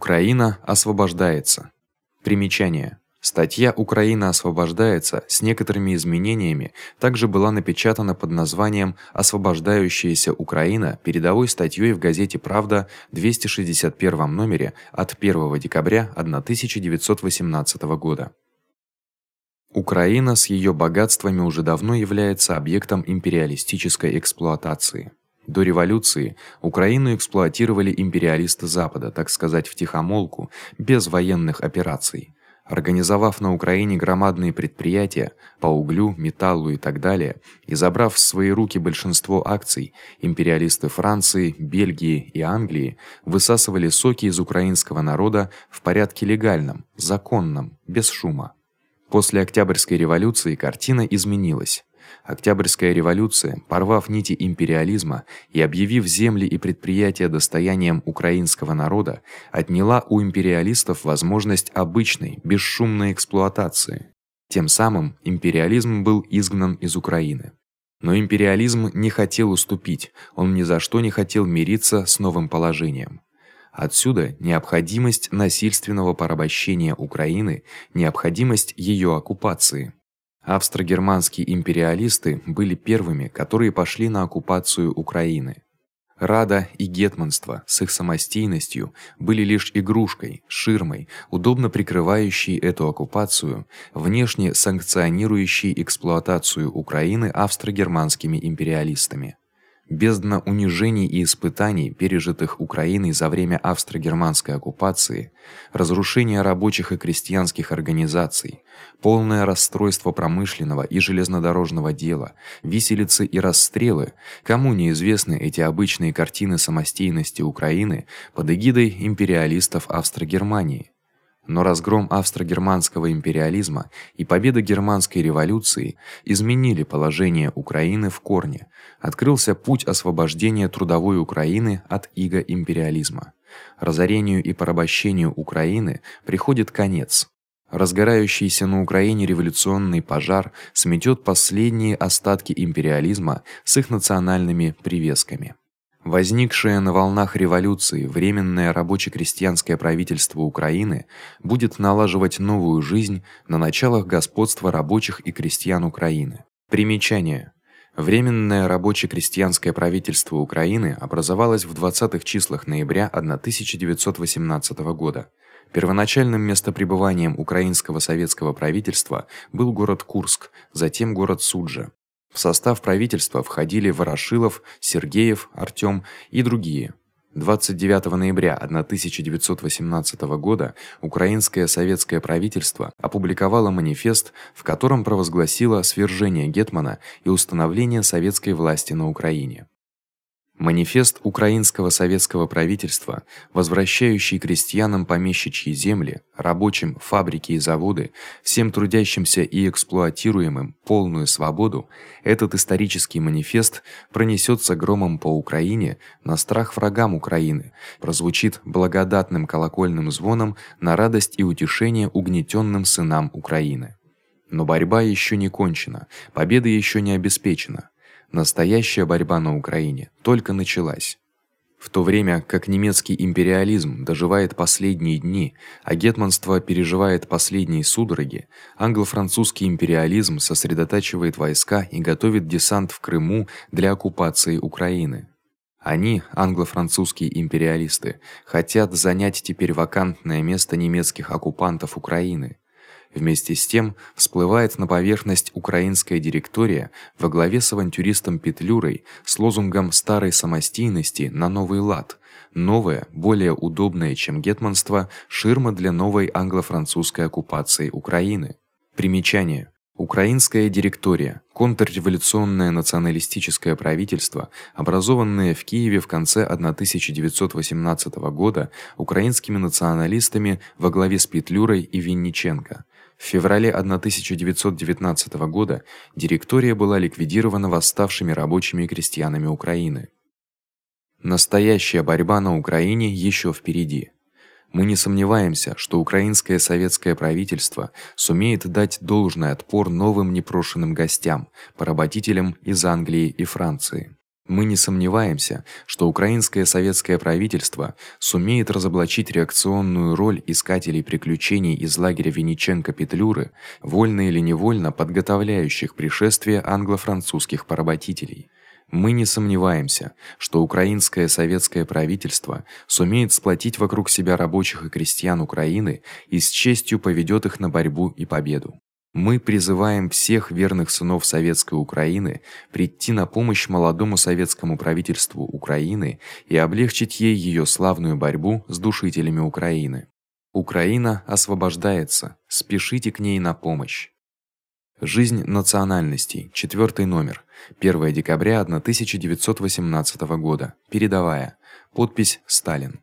Украина освобождается. Примечание: Статья Украина освобождается с некоторыми изменениями также была напечатана под названием Освобождающаяся Украина передовой статьёй в газете Правда 261 номере от 1 декабря 1918 года. Украина с её богатствами уже давно является объектом империалистической эксплуатации. До революции Украину эксплуатировали империалисты Запада, так сказать, втихомолку, без военных операций организовав на Украине громадные предприятия по углю, металлу и так далее, и забрав в свои руки большинство акций, империалисты Франции, Бельгии и Англии высасывали соки из украинского народа в порядке легальном, законном, без шума. После Октябрьской революции картина изменилась. Октябрьская революция, порвав нити империализма и объявив земли и предприятия достоянием украинского народа, отняла у империалистов возможность обычной, бесшумной эксплуатации. Тем самым империализм был изгнан из Украины. Но империализм не хотел уступить, он ни за что не хотел мириться с новым положением. Отсюда необходимость насильственного порабощения Украины, необходимость её оккупации. Австро-германские империалисты были первыми, которые пошли на оккупацию Украины. Рада и гетманство с их самостийностью были лишь игрушкой, ширмой, удобно прикрывающей эту оккупацию, внешне санкционирующей эксплуатацию Украины австро-германскими империалистами бездна унижений и испытаний, пережитых Украиной за время австро-германской оккупации, разрушение рабочих и крестьянских организаций, полное расстройство промышленного и железнодорожного дела, виселицы и расстрелы. Кому неизвестны эти обычные картины самостийности Украины под эгидой империалистов Австро-Германии? Но разгром австро-германского империализма и победа германской революции изменили положение Украины в корне. Открылся путь освобождения трудовой Украины от ига империализма. Разорению и порабощению Украины приходит конец. Разгорающийся на Украине революционный пожар сметёт последние остатки империализма с их национальными привесками. Возникшее на волнах революции временное рабоче-крестьянское правительство Украины будет налаживать новую жизнь на началах господства рабочих и крестьян Украины. Примечание: Временное рабоче-крестьянское правительство Украины образовалось в 20-х числах ноября 1918 года. Первоначальным местопребыванием украинского советского правительства был город Курск, затем город Суджа. В состав правительства входили Ворошилов, Сергеев, Артём и другие. 29 ноября 1918 года украинское советское правительство опубликовало манифест, в котором провозгласило свержение гетмана и установление советской власти на Украине. Манифест украинского советского правительства, возвращающий крестьянам помещичьи земли, рабочим фабрики и заводы, всем трудящимся и эксплуатируемым полную свободу, этот исторический манифест пронесётся громом по Украине на страх врагам Украины, прозвучит благодатным колокольным звоном на радость и утешение угнетённым сынам Украины. Но борьба ещё не кончена, победа ещё не обеспечена. Настоящая борьба на Украине только началась. В то время как немецкий империализм доживает последние дни, а гетманство переживает последние судороги, англо-французский империализм сосредотачивает войска и готовит десант в Крыму для оккупации Украины. Они, англо-французские империалисты, хотят занять теперь вакантное место немецких оккупантов Украины. Вместе с тем всплывает на поверхность украинская директория во главе с авантюристом Петлюрой с лозунгом старой самостийности на новый лад. Новое, более удобное, чем гетманство, ширма для новой англо-французской оккупации Украины. Примечание: Украинская директория контрреволюционное националистическое правительство, образованное в Киеве в конце 1918 года украинскими националистами во главе с Петлюрой и Винниченко. В феврале 1919 года директория была ликвидирована восставшими рабочими и крестьянами Украины. Настоящая борьба на Украине ещё впереди. Мы не сомневаемся, что украинское советское правительство сумеет дать должный отпор новым непрошенным гостям, поработителям из Англии и Франции. Мы не сомневаемся, что украинское советское правительство сумеет разоблачить реакционную роль искателей приключений из лагеря Винниченко-Петлюры, вольно или невольно подготовляющих пришествие англо-французских поработителей. Мы не сомневаемся, что украинское советское правительство сумеет сплотить вокруг себя рабочих и крестьян Украины и с честью поведёт их на борьбу и победу. Мы призываем всех верных сынов советской Украины прийти на помощь молодому советскому правительству Украины и облегчить ей её славную борьбу с душителями Украины. Украина освобождается. Спешите к ней на помощь. Жизнь национальностей. Четвёртый номер. 1 декабря 1918 года. Передовая. Подпись Сталин.